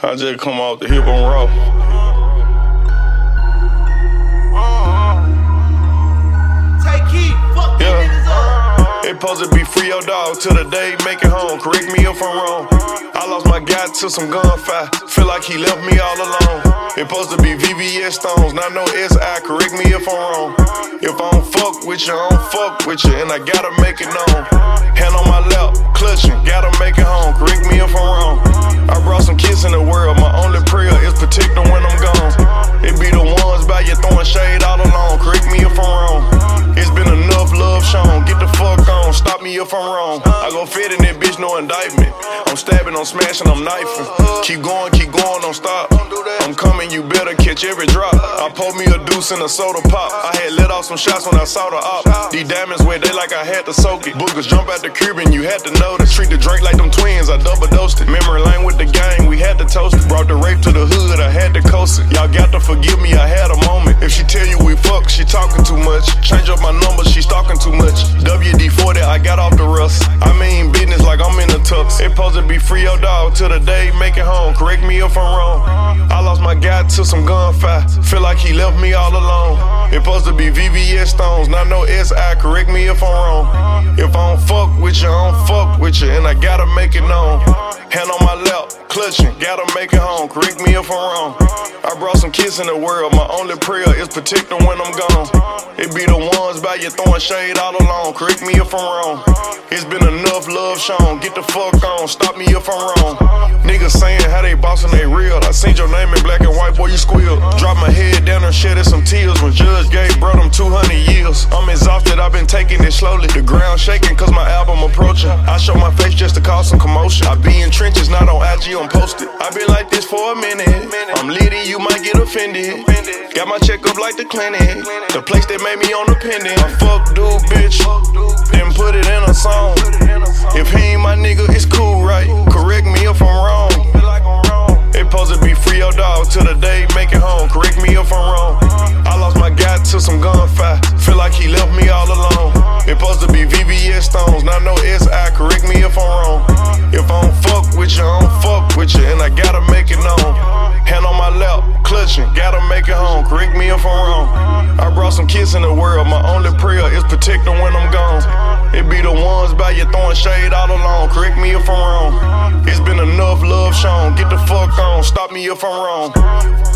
I just come off the hip on raw. Take heat, fuck Yeah. these niggas up. It supposed to be free your dog till the day make it home. Correct me if I'm wrong. I lost my guy to some gunfire. Feel like he left me all alone. It supposed to be VVS stones, not no SI. Correct me if I'm wrong. If I don't fuck with you, I don't fuck with you, and I gotta make it known. Hand on my lap, clutching, gotta make it home. Correct me if I'm wrong. If I'm wrong. I go fit in that bitch, no indictment. I'm stabbing, I'm smashing, I'm knifing. Keep going, keep going, don't stop. I'm coming, you better catch every drop. I pulled me a deuce in a soda pop. I had let off some shots when I saw the op. These diamonds wet, they like I had to soak it. Boogers jump out the crib and you had to know notice. Treat the drink like them twins, I double dosed it. Memory lane with the gang, we had to toast it. Brought the rape to the hood, I had to coast it. Y'all got to forgive me, I had a moment. If she tell you we fuck, she talking too much. Change up my number, she stalking too much. WD 40, I got off the rust. I mean business like I'm in the tux. It supposed to be free your dog till the day make it home. Correct me if I'm wrong. I lost my guy to some gunfire. Feel like he left me all alone. It supposed to be VVS stones, not no SI. Correct me if I'm wrong. If I don't fuck with you, I don't fuck with you, and I gotta make it known. Hand on my lap, clutching, gotta make it home. Correct me if I'm wrong. I brought some kids in the world. My only prayer is protect them when I'm gone. It be the ones by you throwing shade all along. Correct me if I'm wrong. It's been enough love shown. Get the fuck on. Stop me if I'm wrong. Niggas saying how they bossing they real. I seen your name in black and white, boy, you squeal. Drop my head down and shedded some tears when Judge gave bro them 200 years. I'm exhausted, I've been taking it slowly. The ground shaking cause my album approaching. I show my face just to cause some commotion. I be in trenches, not on IG, I'm posted. I been like this for a minute. I'm litty, you might get offended. Got my check up like the clinic. The place that made me on the pendant. I fuck dude, bitch. Then put it in a song. If he ain't my nigga, it's cool, right? Correct me if I'm wrong. It supposed to be free your dog till the day make it home. Correct me if I'm wrong. I lost my guy to some gunfire. Feel like he left me all alone. It supposed to be and I gotta make it known. Hand on my lap, clutching, gotta make it home. Correct me if I'm wrong. I brought some kids in the world. My only prayer is protect them when I'm gone. It be the ones by you throwing shade all along. Correct me if I'm wrong. It's been enough love shown. Get the fuck on. Stop me if I'm wrong.